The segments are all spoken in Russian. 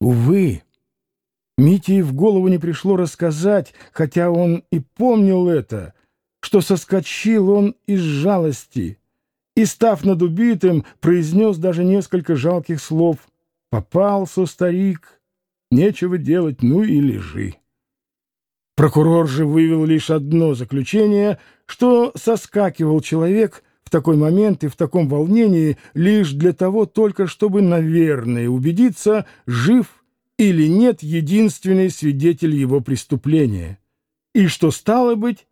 Увы, Мите в голову не пришло рассказать, хотя он и помнил это, что соскочил он из жалости и, став над убитым, произнес даже несколько жалких слов. «Попался, старик, нечего делать, ну и лежи». Прокурор же вывел лишь одно заключение, что соскакивал человек в такой момент и в таком волнении лишь для того только, чтобы, наверное, убедиться, жив или нет единственный свидетель его преступления, и что, стало быть,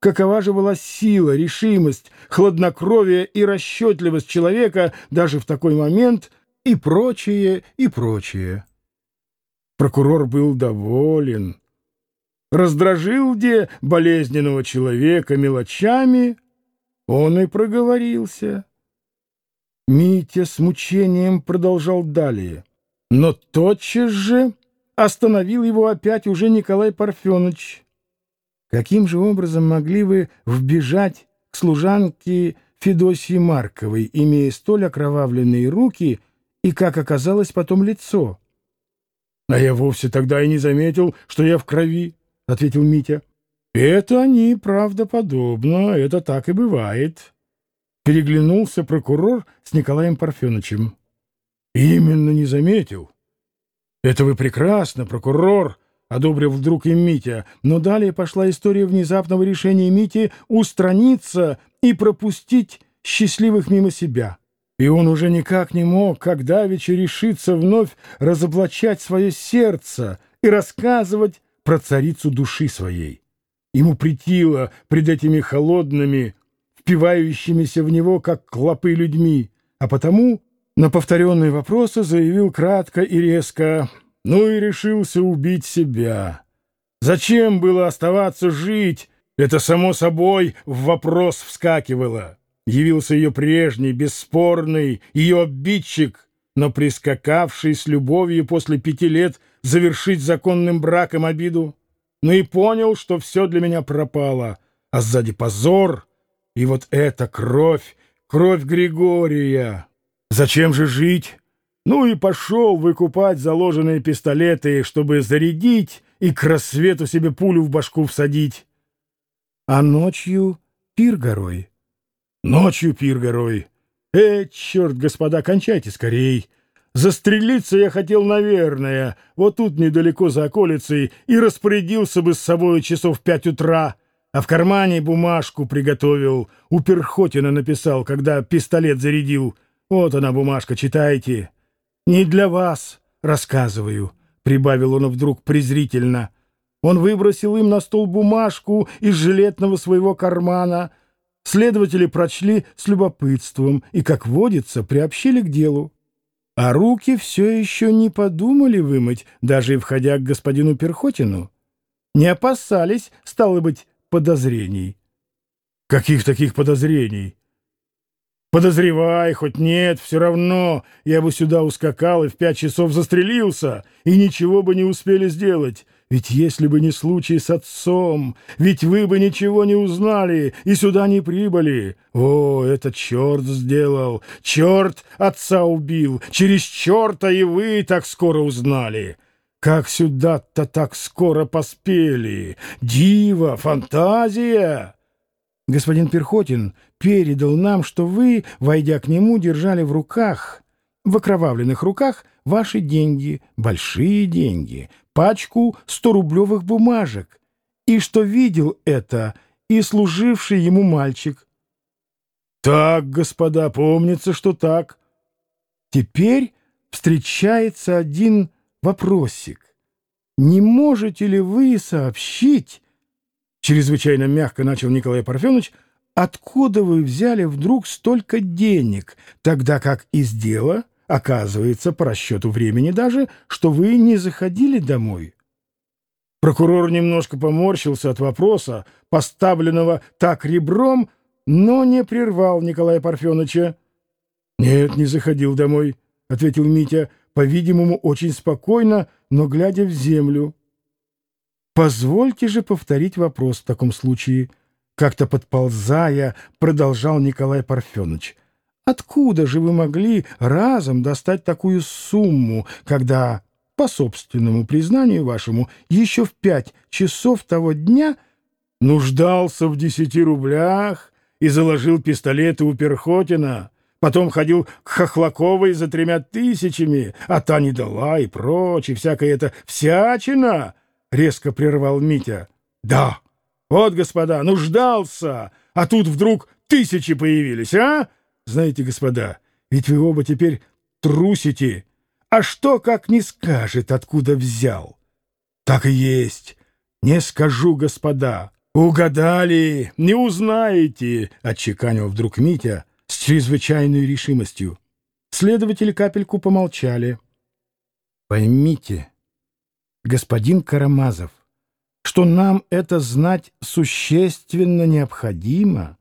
какова же была сила, решимость, хладнокровие и расчетливость человека даже в такой момент и прочее, и прочее. Прокурор был доволен. Раздражил где болезненного человека мелочами, он и проговорился. Митя с мучением продолжал далее. Но тотчас же остановил его опять уже Николай Парфенович. Каким же образом могли вы вбежать к служанке Федосии Марковой, имея столь окровавленные руки и, как оказалось, потом лицо? — А я вовсе тогда и не заметил, что я в крови, — ответил Митя. — Это они, правдоподобно, это так и бывает. Переглянулся прокурор с Николаем Парфеновичем. Именно не заметил. Это вы прекрасно, прокурор, одобрил вдруг и Митя. Но далее пошла история внезапного решения Мити устраниться и пропустить счастливых мимо себя. И он уже никак не мог, как давеча, решиться вновь разоблачать свое сердце и рассказывать про царицу души своей. Ему притило пред этими холодными, впивающимися в него, как клопы людьми, а потому на повторенные вопросы заявил кратко и резко, ну и решился убить себя. Зачем было оставаться жить? Это, само собой, в вопрос вскакивало. Явился ее прежний, бесспорный, ее обидчик, но прискакавший с любовью после пяти лет завершить законным браком обиду. Ну и понял, что все для меня пропало, а сзади позор, и вот эта кровь, кровь Григория. Зачем же жить? Ну и пошел выкупать заложенные пистолеты, чтобы зарядить и к рассвету себе пулю в башку всадить. А ночью пир горой. Ночью пир горой. Э, черт, господа, кончайте скорей. Застрелиться я хотел, наверное, вот тут недалеко за околицей, и распорядился бы с собой часов пять утра, а в кармане бумажку приготовил, у Перхотина написал, когда пистолет зарядил — вот она, бумажка, читайте. Не для вас рассказываю, — прибавил он вдруг презрительно. Он выбросил им на стол бумажку из жилетного своего кармана. Следователи прочли с любопытством и, как водится, приобщили к делу. А руки все еще не подумали вымыть, даже и входя к господину Перхотину. Не опасались, стало быть, подозрений. Каких таких подозрений? Подозревай, хоть нет, все равно я бы сюда ускакал и в пять часов застрелился, и ничего бы не успели сделать. Ведь если бы не случай с отцом, ведь вы бы ничего не узнали и сюда не прибыли. О, это черт сделал, черт отца убил, через черта и вы так скоро узнали. Как сюда-то так скоро поспели? Диво, фантазия!» Господин Перхотин передал нам, что вы, войдя к нему, держали в руках, в окровавленных руках, ваши деньги, большие деньги, пачку сто-рублевых бумажек, и что видел это и служивший ему мальчик. Так, господа, помнится, что так. Теперь встречается один вопросик. Не можете ли вы сообщить, Чрезвычайно мягко начал Николай Парфенович, откуда вы взяли вдруг столько денег, тогда как из дела оказывается по расчету времени даже, что вы не заходили домой? Прокурор немножко поморщился от вопроса, поставленного так ребром, но не прервал Николая Парфеновича. — Нет, не заходил домой, — ответил Митя, по-видимому, очень спокойно, но глядя в землю. Позвольте же повторить вопрос в таком случае. Как-то подползая, продолжал Николай Парфенович. Откуда же вы могли разом достать такую сумму, когда по собственному признанию вашему, еще в пять часов того дня нуждался в десяти рублях и заложил пистолеты у Перхотина, потом ходил к Хохлаковой за тремя тысячами, а та не дала и прочее, всякое это всячина, — резко прервал Митя. — Да, вот, господа, нуждался, а тут вдруг тысячи появились, а? Знаете, господа, ведь вы оба теперь трусите, а что, как не скажет, откуда взял? Так и есть. Не скажу, господа. Угадали, не узнаете, отчеканил вдруг Митя с чрезвычайной решимостью. Следователи капельку помолчали. Поймите, господин Карамазов, что нам это знать существенно необходимо,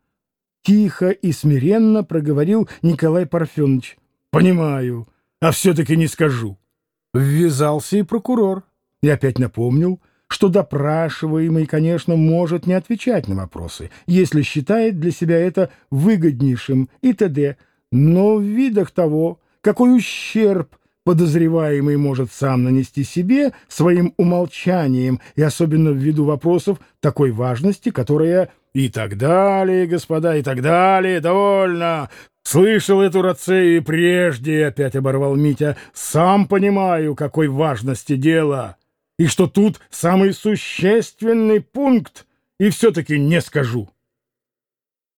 тихо и смиренно проговорил Николай Парфенович. Понимаю а все-таки не скажу. Ввязался и прокурор. И опять напомнил, что допрашиваемый, конечно, может не отвечать на вопросы, если считает для себя это выгоднейшим и т.д., но в видах того, какой ущерб подозреваемый может сам нанести себе своим умолчанием и особенно в виду вопросов такой важности, которая и так далее, господа, и так далее, довольно. Слышал эту рацею и прежде, — опять оборвал Митя, — сам понимаю, какой важности дело, и что тут самый существенный пункт, и все-таки не скажу.